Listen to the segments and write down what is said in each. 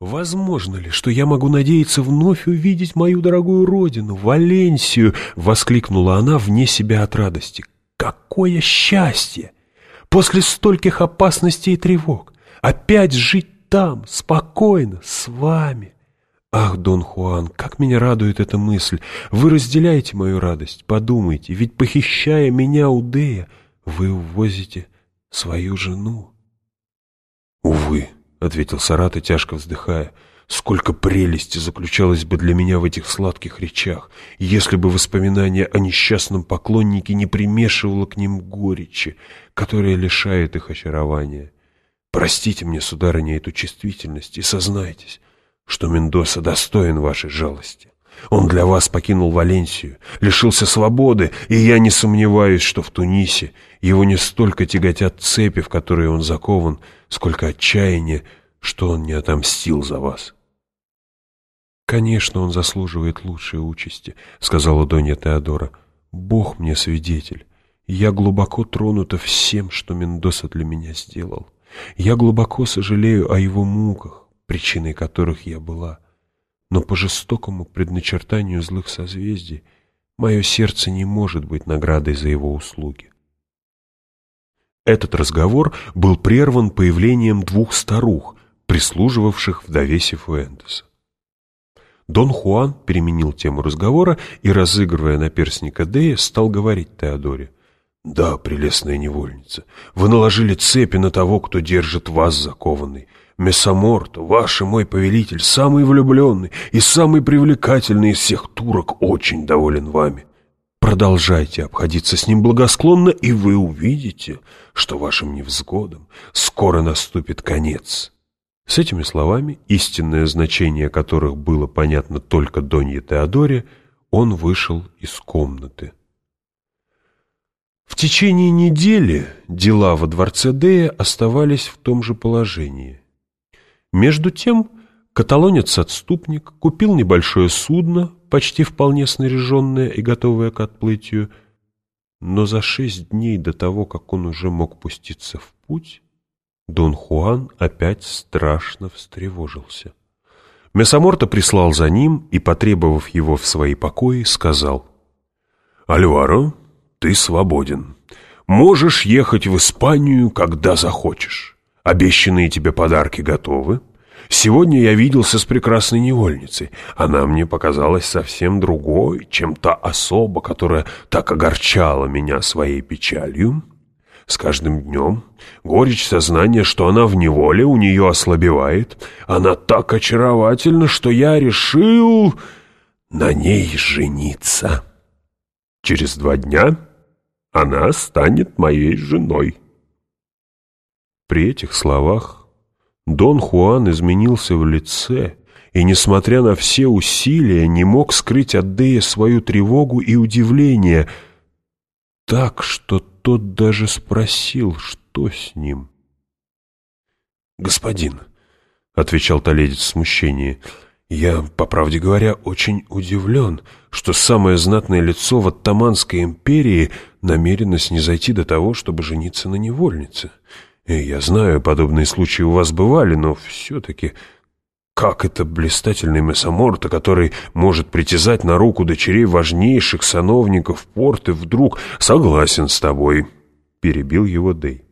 «Возможно ли, что я могу надеяться вновь увидеть мою дорогую родину, Валенсию?» — воскликнула она вне себя от радости. «Какое счастье! После стольких опасностей и тревог! Опять жить там, спокойно, с вами!» «Ах, Дон Хуан, как меня радует эта мысль! Вы разделяете мою радость, подумайте, ведь, похищая меня у Дея, вы увозите свою жену». «Увы», — ответил Сарата, тяжко вздыхая. «Сколько прелести заключалось бы для меня в этих сладких речах, если бы воспоминание о несчастном поклоннике не примешивало к ним горечи, которая лишает их очарования. Простите мне, сударыня, эту чувствительность и сознайтесь, что Мендоса достоин вашей жалости. Он для вас покинул Валенсию, лишился свободы, и я не сомневаюсь, что в Тунисе его не столько тяготят цепи, в которые он закован, сколько отчаяние, что он не отомстил за вас. «Конечно, он заслуживает лучшей участи», — сказала Донья Теодора. «Бог мне свидетель. Я глубоко тронута всем, что Мендоса для меня сделал. Я глубоко сожалею о его муках, причиной которых я была» но по жестокому предначертанию злых созвездий мое сердце не может быть наградой за его услуги. Этот разговор был прерван появлением двух старух, прислуживавших вдове Сифуэнтеса. Дон Хуан переменил тему разговора и, разыгрывая наперстника Дея, стал говорить Теодоре. «Да, прелестная невольница, вы наложили цепи на того, кто держит вас закованной. Месоморт, ваш и мой повелитель, самый влюбленный и самый привлекательный из всех турок, очень доволен вами. Продолжайте обходиться с ним благосклонно, и вы увидите, что вашим невзгодам скоро наступит конец». С этими словами, истинное значение которых было понятно только Донье Теодоре, он вышел из комнаты. В течение недели дела во дворце Дея оставались в том же положении. Между тем каталонец-отступник купил небольшое судно, почти вполне снаряженное и готовое к отплытию, но за шесть дней до того, как он уже мог пуститься в путь, Дон Хуан опять страшно встревожился. Месоморто прислал за ним и, потребовав его в свои покои, сказал «Альваро, ты свободен. Можешь ехать в Испанию, когда захочешь. Обещанные тебе подарки готовы. Сегодня я виделся с прекрасной невольницей. Она мне показалась совсем другой, чем та особа, которая так огорчала меня своей печалью. С каждым днем горечь сознания, что она в неволе, у нее ослабевает. Она так очаровательна, что я решил на ней жениться. Через два дня она станет моей женой. При этих словах Дон Хуан изменился в лице и, несмотря на все усилия, не мог скрыть от Дея свою тревогу и удивление, так, что тот даже спросил, что с ним. «Господин», — отвечал Толедец в смущении, — «я, по правде говоря, очень удивлен, что самое знатное лицо в Оттаманской империи намерено снизойти до того, чтобы жениться на невольнице». Я знаю, подобные случаи у вас бывали, но все-таки как это блистательный месоморта, который может притязать на руку дочерей важнейших сановников порты, вдруг согласен с тобой, — перебил его Дей.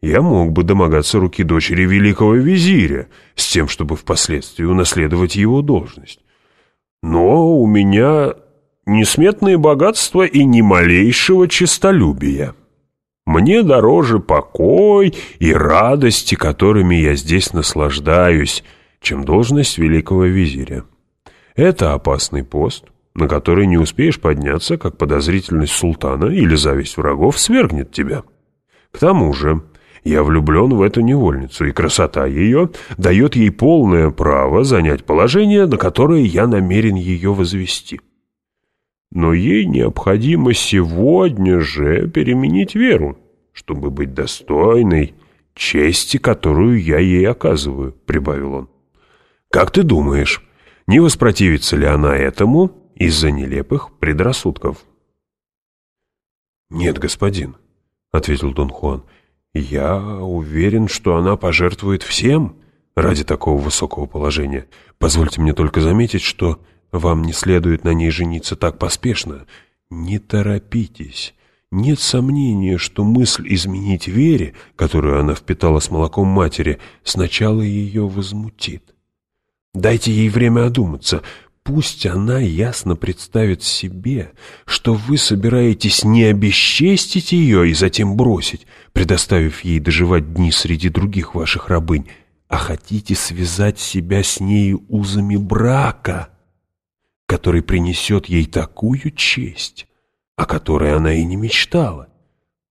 Я мог бы домогаться руки дочери великого визиря с тем, чтобы впоследствии унаследовать его должность. Но у меня несметные богатства и ни малейшего честолюбия. Мне дороже покой и радости, которыми я здесь наслаждаюсь, чем должность великого визиря. Это опасный пост, на который не успеешь подняться, как подозрительность султана или зависть врагов свергнет тебя. К тому же я влюблен в эту невольницу, и красота ее дает ей полное право занять положение, на которое я намерен ее возвести но ей необходимо сегодня же переменить веру, чтобы быть достойной чести, которую я ей оказываю», — прибавил он. «Как ты думаешь, не воспротивится ли она этому из-за нелепых предрассудков?» «Нет, господин», — ответил Дон Хуан, — «я уверен, что она пожертвует всем ради такого высокого положения. Позвольте мне только заметить, что вам не следует на ней жениться так поспешно. Не торопитесь. Нет сомнения, что мысль изменить Вере, которую она впитала с молоком матери, сначала ее возмутит. Дайте ей время одуматься. Пусть она ясно представит себе, что вы собираетесь не обесчестить ее и затем бросить, предоставив ей доживать дни среди других ваших рабынь, а хотите связать себя с нею узами брака, который принесет ей такую честь, о которой она и не мечтала.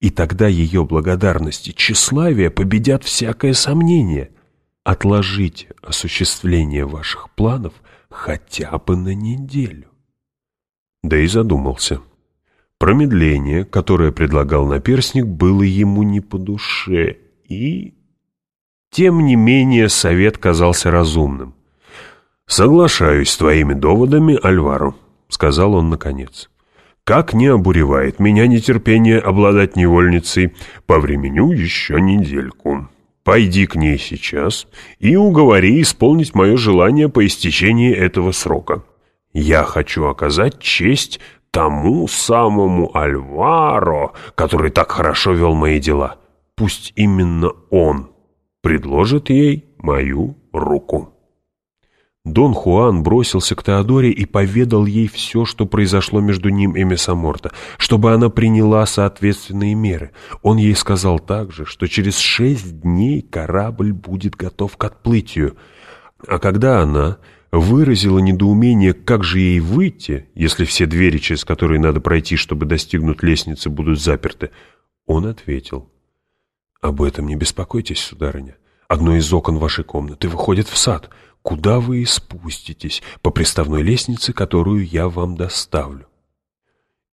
И тогда ее благодарность и тщеславие победят всякое сомнение. Отложите осуществление ваших планов хотя бы на неделю. Да и задумался. Промедление, которое предлагал наперсник, было ему не по душе, и... Тем не менее, совет казался разумным. «Соглашаюсь с твоими доводами, Альваро», — сказал он наконец. «Как не обуревает меня нетерпение обладать невольницей, повременю еще недельку». Пойди к ней сейчас и уговори исполнить мое желание по истечении этого срока. Я хочу оказать честь тому самому Альваро, который так хорошо вел мои дела. Пусть именно он предложит ей мою руку». Дон Хуан бросился к Теодоре и поведал ей все, что произошло между ним и Месоморто, чтобы она приняла соответственные меры. Он ей сказал также, что через шесть дней корабль будет готов к отплытию. А когда она выразила недоумение, как же ей выйти, если все двери, через которые надо пройти, чтобы достигнуть лестницы, будут заперты, он ответил, «Об этом не беспокойтесь, сударыня. Одно из окон вашей комнаты выходит в сад» куда вы спуститесь по приставной лестнице, которую я вам доставлю.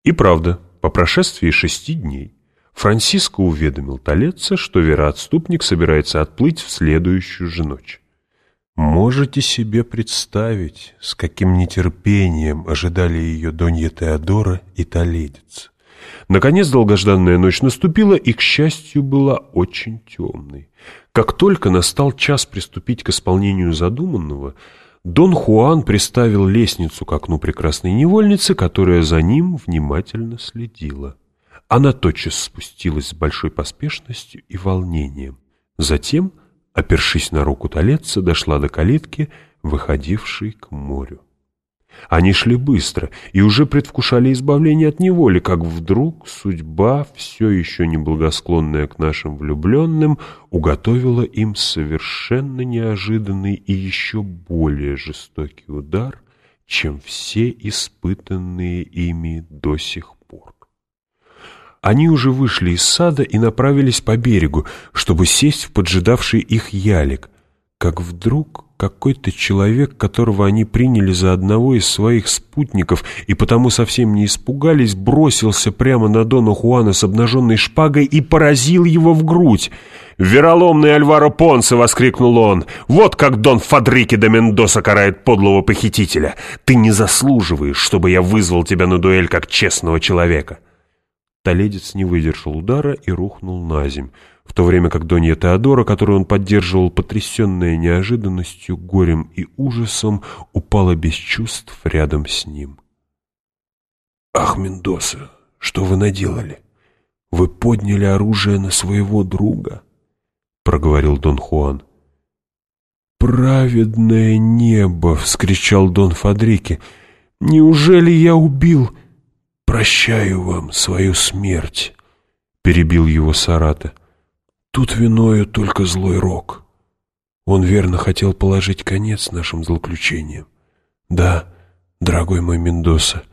И правда, по прошествии шести дней Франциско уведомил Толеца, что вероотступник собирается отплыть в следующую же ночь. Можете себе представить, с каким нетерпением ожидали ее Донья Теодора и Толедец. Наконец долгожданная ночь наступила и, к счастью, была очень темной. Как только настал час приступить к исполнению задуманного, Дон Хуан приставил лестницу к окну прекрасной невольницы, которая за ним внимательно следила. Она тотчас спустилась с большой поспешностью и волнением. Затем, опершись на руку Толеца, дошла до калитки, выходившей к морю. Они шли быстро и уже предвкушали избавление от неволи, как вдруг судьба, все еще неблагосклонная к нашим влюбленным, уготовила им совершенно неожиданный и еще более жестокий удар, чем все испытанные ими до сих пор. Они уже вышли из сада и направились по берегу, чтобы сесть в поджидавший их ялик, как вдруг какой-то человек, которого они приняли за одного из своих спутников и потому совсем не испугались, бросился прямо на Дона Хуана с обнаженной шпагой и поразил его в грудь. «Вероломный Альваро Понсе!» — воскликнул он. «Вот как Дон Фадрике де Мендоса карает подлого похитителя! Ты не заслуживаешь, чтобы я вызвал тебя на дуэль как честного человека!» Толедец не выдержал удара и рухнул на земь в то время как Донья Теодора, которую он поддерживал, потрясенная неожиданностью, горем и ужасом, упала без чувств рядом с ним. «Ах, Мендоса, что вы наделали? Вы подняли оружие на своего друга?» — проговорил Дон Хуан. «Праведное небо!» — вскричал Дон Фадрике. «Неужели я убил?» «Прощаю вам свою смерть!» — перебил его Сарата. Тут виною только злой рок. Он верно хотел положить конец нашим злоключениям. Да, дорогой мой Мендоса,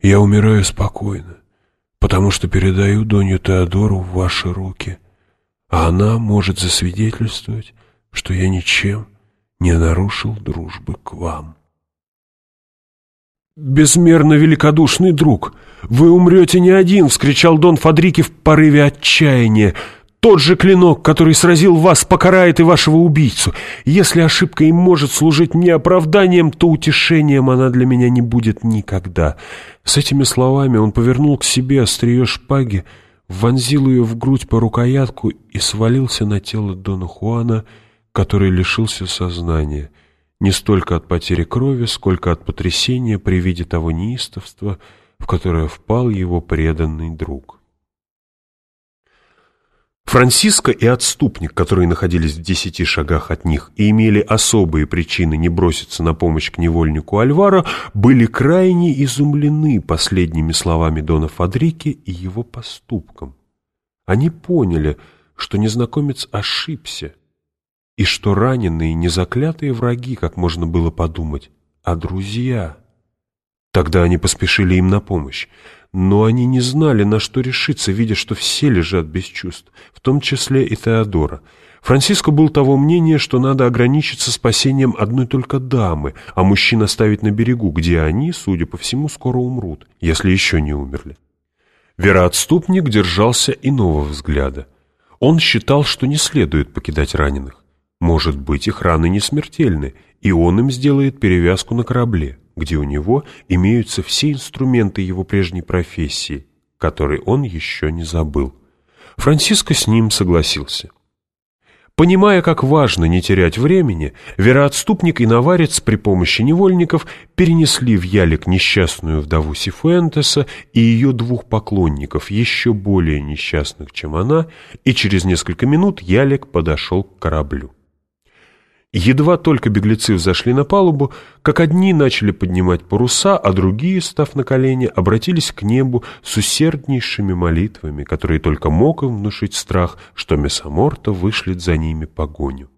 я умираю спокойно, потому что передаю Донью Теодору в ваши руки, а она может засвидетельствовать, что я ничем не нарушил дружбы к вам. «Безмерно великодушный друг! Вы умрете не один!» — вскричал Дон Фадрики в порыве отчаяния. Тот же клинок, который сразил вас, покарает и вашего убийцу. Если ошибка и может служить мне оправданием, то утешением она для меня не будет никогда». С этими словами он повернул к себе острие шпаги, вонзил ее в грудь по рукоятку и свалился на тело Дона Хуана, который лишился сознания, не столько от потери крови, сколько от потрясения при виде того неистовства, в которое впал его преданный друг. Франциско и отступник, которые находились в десяти шагах от них и имели особые причины не броситься на помощь к невольнику Альваро, были крайне изумлены последними словами Дона Фадрики и его поступком. Они поняли, что незнакомец ошибся, и что раненые не заклятые враги, как можно было подумать, а друзья. Тогда они поспешили им на помощь. Но они не знали, на что решиться, видя, что все лежат без чувств, в том числе и Теодора. Франциско был того мнения, что надо ограничиться спасением одной только дамы, а мужчин оставить на берегу, где они, судя по всему, скоро умрут, если еще не умерли. Вероотступник держался иного взгляда. Он считал, что не следует покидать раненых. Может быть, их раны не смертельны, и он им сделает перевязку на корабле где у него имеются все инструменты его прежней профессии, которые он еще не забыл. Франциско с ним согласился. Понимая, как важно не терять времени, вероотступник и наварец при помощи невольников перенесли в ялик несчастную вдову Сифуэнтеса и ее двух поклонников, еще более несчастных, чем она, и через несколько минут ялик подошел к кораблю. Едва только беглецы взошли на палубу, как одни начали поднимать паруса, а другие, став на колени, обратились к небу с усерднейшими молитвами, которые только мог им внушить страх, что Месоморта вышлет за ними погоню.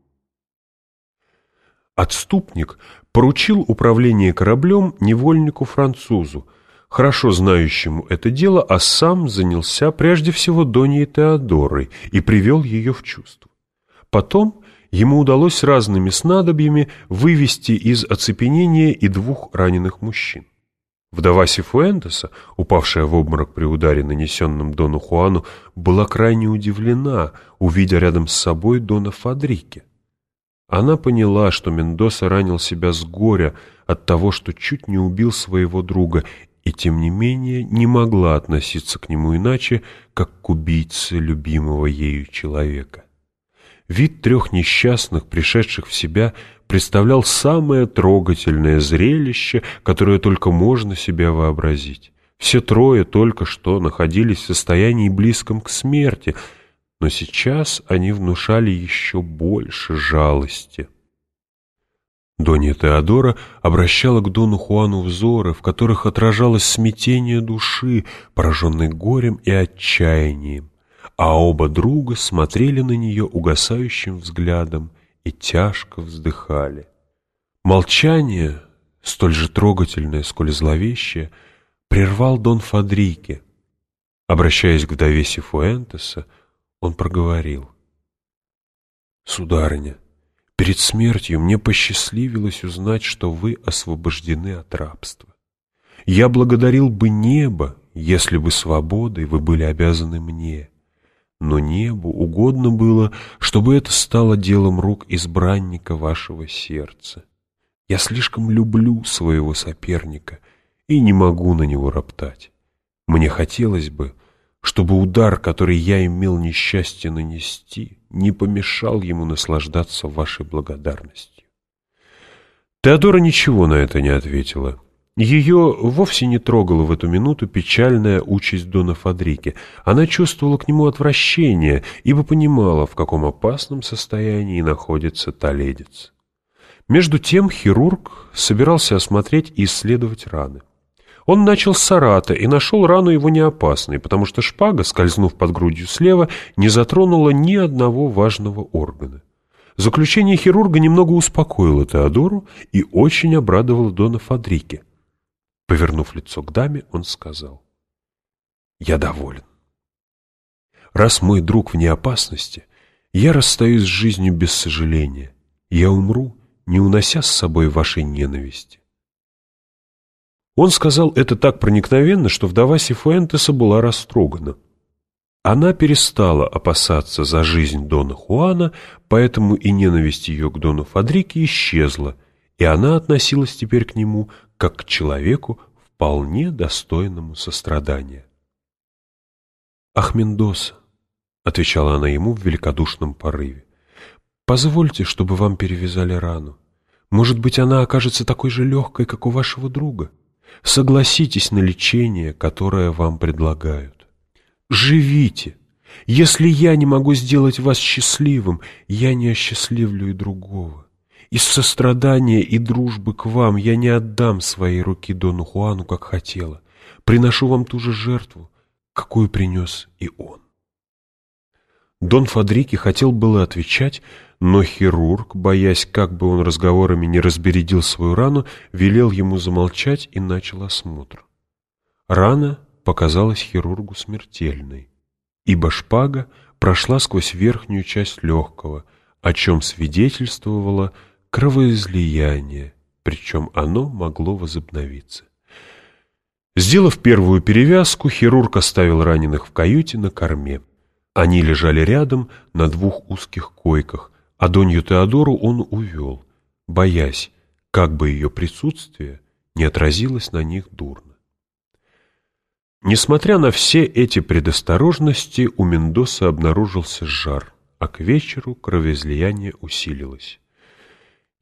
Отступник поручил управление кораблем невольнику-французу, хорошо знающему это дело, а сам занялся прежде всего Доньей Теодорой и привел ее в чувство. Потом ему удалось разными снадобьями вывести из оцепенения и двух раненых мужчин. Вдова Сифуэнтеса, упавшая в обморок при ударе, нанесенном Дону Хуану, была крайне удивлена, увидя рядом с собой Дона Фадрике. Она поняла, что Мендоса ранил себя с горя от того, что чуть не убил своего друга, и тем не менее не могла относиться к нему иначе, как к убийце любимого ею человека. Вид трех несчастных, пришедших в себя, представлял самое трогательное зрелище, которое только можно себе вообразить. Все трое только что находились в состоянии близком к смерти, но сейчас они внушали еще больше жалости. Донья Теодора обращала к Дону Хуану взоры, в которых отражалось смятение души, пораженной горем и отчаянием а оба друга смотрели на нее угасающим взглядом и тяжко вздыхали. Молчание, столь же трогательное, сколь зловещее, прервал Дон Фадрике. Обращаясь к вдове Сифуэнтеса, он проговорил. «Сударыня, перед смертью мне посчастливилось узнать, что вы освобождены от рабства. Я благодарил бы небо, если бы свободой вы были обязаны мне» но небу угодно было, чтобы это стало делом рук избранника вашего сердца. Я слишком люблю своего соперника и не могу на него роптать. Мне хотелось бы, чтобы удар, который я имел несчастье нанести, не помешал ему наслаждаться вашей благодарностью. Теодора ничего на это не ответила. Ее вовсе не трогала в эту минуту печальная участь Дона Фадрики. Она чувствовала к нему отвращение, ибо понимала, в каком опасном состоянии находится таледец. Между тем хирург собирался осмотреть и исследовать раны. Он начал с сарата и нашел рану его неопасной, потому что шпага, скользнув под грудью слева, не затронула ни одного важного органа. Заключение хирурга немного успокоило Теодору и очень обрадовало Дона Фадрике. Повернув лицо к даме, он сказал, «Я доволен. Раз мой друг вне опасности, я расстаюсь с жизнью без сожаления. Я умру, не унося с собой вашей ненависти». Он сказал это так проникновенно, что вдова Сифуэнтеса была растрогана. Она перестала опасаться за жизнь Дона Хуана, поэтому и ненависть ее к Дону Фадрике исчезла, и она относилась теперь к нему как к человеку, вполне достойному сострадания. «Ах, Мендоса!» — отвечала она ему в великодушном порыве. Позвольте, чтобы вам перевязали рану. Может быть, она окажется такой же легкой, как у вашего друга. Согласитесь на лечение, которое вам предлагают. Живите. Если я не могу сделать вас счастливым, я не осчастливлю и другого. Из сострадания и дружбы к вам я не отдам своей руки Дону Хуану, как хотела. Приношу вам ту же жертву, какую принес и он. Дон Фадрики хотел было отвечать, но хирург, боясь, как бы он разговорами не разбередил свою рану, велел ему замолчать и начал осмотр. Рана показалась хирургу смертельной, ибо шпага прошла сквозь верхнюю часть легкого, о чем свидетельствовало кровоизлияние, причем оно могло возобновиться. Сделав первую перевязку, хирург оставил раненых в каюте на корме. Они лежали рядом на двух узких койках, а Донью Теодору он увел, боясь, как бы ее присутствие не отразилось на них дурно. Несмотря на все эти предосторожности, у Мендоса обнаружился жар, а к вечеру кровоизлияние усилилось.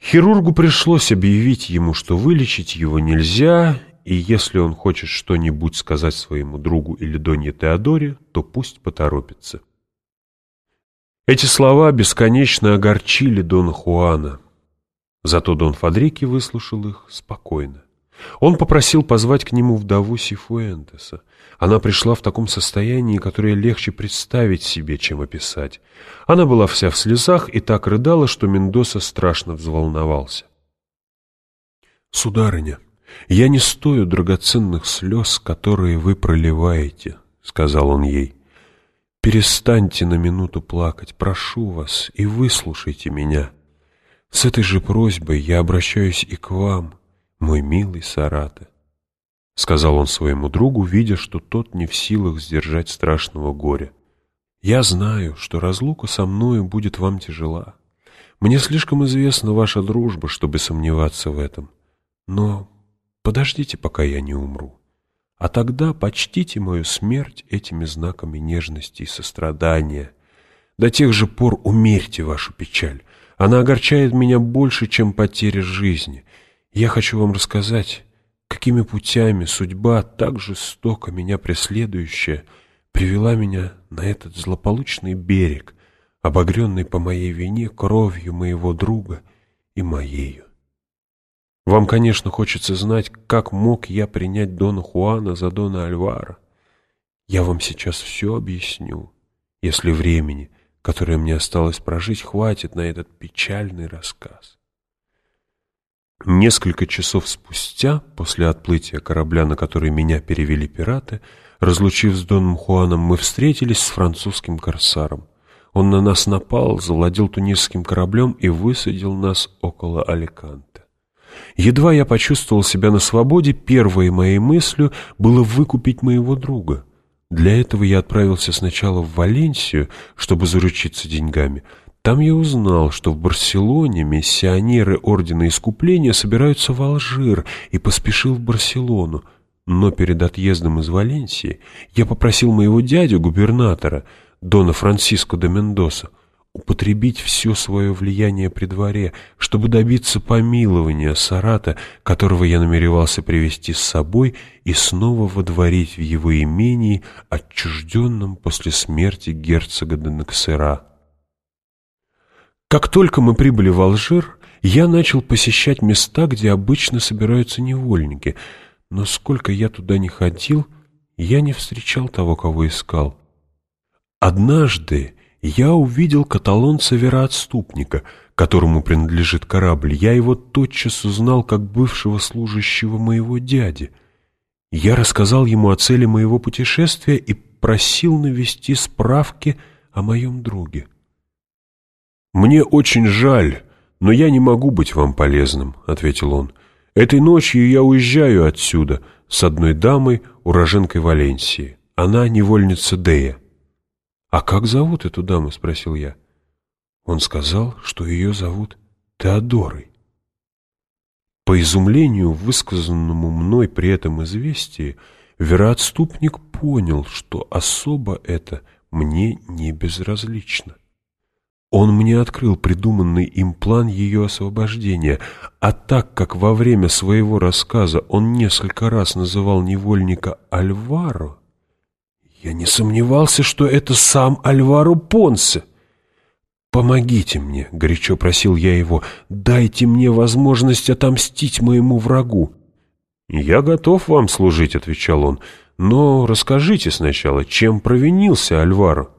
Хирургу пришлось объявить ему, что вылечить его нельзя, и если он хочет что-нибудь сказать своему другу или Донье Теодоре, то пусть поторопится. Эти слова бесконечно огорчили Дона Хуана. Зато Дон Фадрики выслушал их спокойно. Он попросил позвать к нему вдову Сифуэнтеса. Она пришла в таком состоянии, которое легче представить себе, чем описать. Она была вся в слезах и так рыдала, что Мендоса страшно взволновался. «Сударыня, я не стою драгоценных слез, которые вы проливаете», — сказал он ей. «Перестаньте на минуту плакать, прошу вас, и выслушайте меня. С этой же просьбой я обращаюсь и к вам, мой милый Сарата», — сказал он своему другу, видя, что тот не в силах сдержать страшного горя. «Я знаю, что разлука со мною будет вам тяжела. Мне слишком известна ваша дружба, чтобы сомневаться в этом. Но подождите, пока я не умру. А тогда почтите мою смерть этими знаками нежности и сострадания. До тех же пор умерьте вашу печаль. Она огорчает меня больше, чем потеря жизни. Я хочу вам рассказать, какими путями судьба, так жестоко меня преследующая, привела меня на этот злополучный берег, обогренный по моей вине кровью моего друга и моею. Вам, конечно, хочется знать, как мог я принять Дона Хуана за Дона Альвара. Я вам сейчас все объясню, если времени, которое мне осталось прожить, хватит на этот печальный рассказ. Несколько часов спустя, после отплытия корабля, на который меня перевели пираты, разлучив с Доном Хуаном, мы встретились с французским корсаром. Он на нас напал, завладел тунисским кораблем и высадил нас около Аликанте. Едва я почувствовал себя на свободе, первой моей мыслью было выкупить моего друга. Для этого я отправился сначала в Валенсию, чтобы заручиться деньгами, там я узнал, что в Барселоне миссионеры Ордена Искупления собираются в Алжир и поспешил в Барселону. Но перед отъездом из Валенсии я попросил моего дядю, губернатора, Дона Франциско де Мендоса, употребить все свое влияние при дворе, чтобы добиться помилования Сарата, которого я намеревался привести с собой и снова водворить в его имении, отчужденном после смерти герцога де Наксера. Как только мы прибыли в Алжир, я начал посещать места, где обычно собираются невольники, но сколько я туда не ходил, я не встречал того, кого искал. Однажды я увидел каталонца-вероотступника, которому принадлежит корабль. Я его тотчас узнал как бывшего служащего моего дяди. Я рассказал ему о цели моего путешествия и просил навести справки о моем друге. «Мне очень жаль, но я не могу быть вам полезным», — ответил он. «Этой ночью я уезжаю отсюда с одной дамой, уроженкой Валенсии. Она невольница Дея». «А как зовут эту даму?» — спросил я. Он сказал, что ее зовут Теодорой. По изумлению, высказанному мной при этом известии, вероотступник понял, что особо это мне не безразлично. Он мне открыл придуманный им план ее освобождения, а так как во время своего рассказа он несколько раз называл невольника Альваро, я не сомневался, что это сам Альваро Понсе. «Помогите мне», — горячо просил я его, — «дайте мне возможность отомстить моему врагу». «Я готов вам служить», — отвечал он, — «но расскажите сначала, чем провинился Альваро».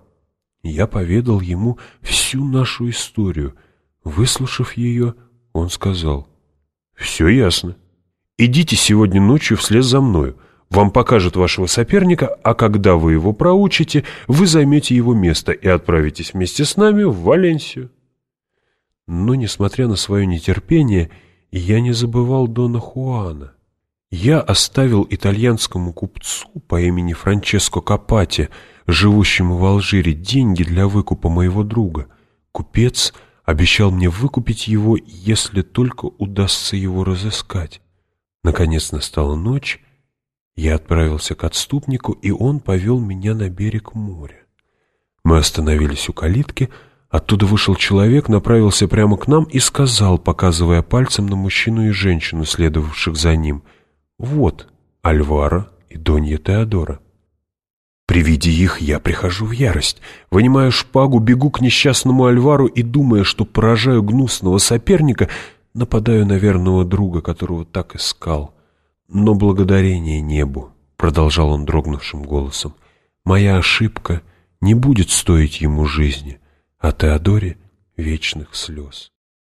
Я поведал ему всю нашу историю. Выслушав ее, он сказал, «Все ясно. Идите сегодня ночью вслед за мною. Вам покажут вашего соперника, а когда вы его проучите, вы займете его место и отправитесь вместе с нами в Валенсию». Но, несмотря на свое нетерпение, я не забывал Дона Хуана. Я оставил итальянскому купцу по имени Франческо Капати, живущему в Алжире, деньги для выкупа моего друга. Купец обещал мне выкупить его, если только удастся его разыскать. Наконец настала ночь, я отправился к отступнику, и он повел меня на берег моря. Мы остановились у калитки, оттуда вышел человек, направился прямо к нам и сказал, показывая пальцем на мужчину и женщину, следовавших за ним — вот Альвара и Донья Теодора. При виде их я прихожу в ярость, вынимаю шпагу, бегу к несчастному Альвару и, думая, что поражаю гнусного соперника, нападаю на верного друга, которого так искал. Но благодарение небу, — продолжал он дрогнувшим голосом, — моя ошибка не будет стоить ему жизни, а Теодоре — вечных слез.